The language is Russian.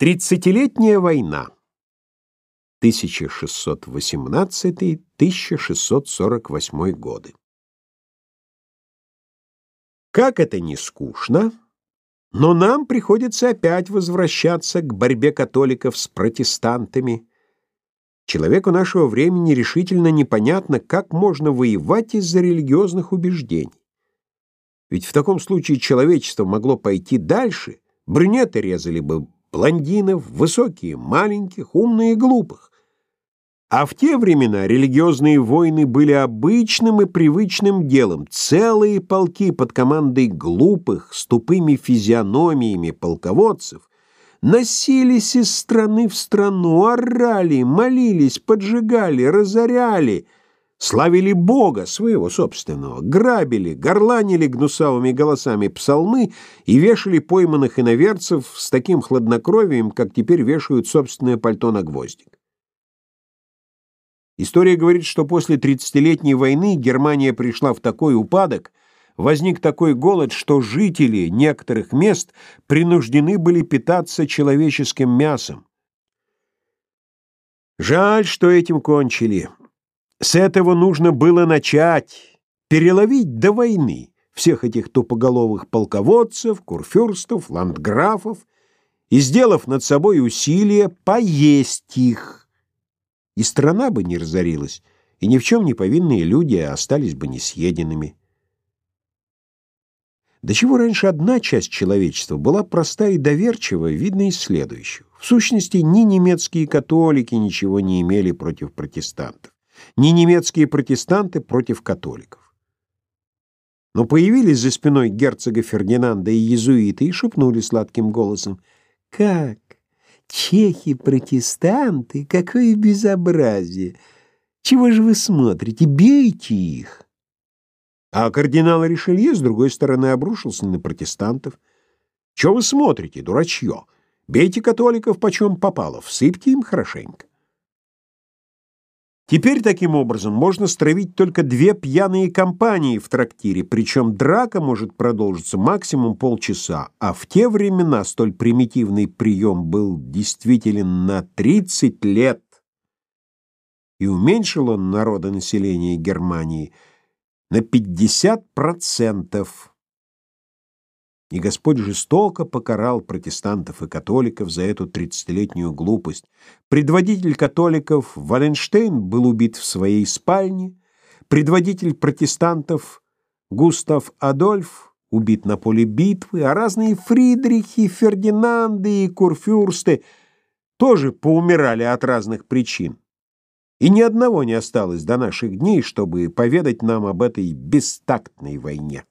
Тридцатилетняя война. 1618-1648 годы. Как это не скучно, но нам приходится опять возвращаться к борьбе католиков с протестантами. Человеку нашего времени решительно непонятно, как можно воевать из-за религиозных убеждений. Ведь в таком случае человечество могло пойти дальше, брюнеты резали бы блондинов, высокие, маленьких, умные и глупых. А в те времена религиозные войны были обычным и привычным делом. Целые полки под командой глупых, с тупыми физиономиями полководцев носились из страны в страну, орали, молились, поджигали, разоряли — славили Бога, своего собственного, грабили, горланили гнусавыми голосами псалмы и вешали пойманных иноверцев с таким хладнокровием, как теперь вешают собственное пальто на гвоздик. История говорит, что после тридцатилетней войны Германия пришла в такой упадок, возник такой голод, что жители некоторых мест принуждены были питаться человеческим мясом. Жаль, что этим кончили. С этого нужно было начать, переловить до войны всех этих тупоголовых полководцев, курфюрстов, ландграфов и, сделав над собой усилие, поесть их. И страна бы не разорилась, и ни в чем не повинные люди остались бы несъеденными. До чего раньше одна часть человечества была проста и доверчива, видно из следующего. В сущности, ни немецкие католики ничего не имели против протестантов ни немецкие протестанты против католиков. Но появились за спиной герцога Фердинанда и иезуиты и шепнули сладким голосом «Как? Чехи-протестанты? Какое безобразие! Чего же вы смотрите? Бейте их!» А кардинал Ришелье, с другой стороны, обрушился на протестантов. «Чего вы смотрите, дурачье? Бейте католиков почем попало, всыпьте им хорошенько». Теперь таким образом можно стравить только две пьяные компании в трактире, причем драка может продолжиться максимум полчаса, а в те времена столь примитивный прием был действителен на 30 лет. И уменьшил он народонаселение Германии на 50%. И Господь жестоко покарал протестантов и католиков за эту тридцатилетнюю глупость. Предводитель католиков Валенштейн был убит в своей спальне, предводитель протестантов Густав Адольф убит на поле битвы, а разные Фридрихи, Фердинанды и Курфюрсты тоже поумирали от разных причин. И ни одного не осталось до наших дней, чтобы поведать нам об этой бестактной войне.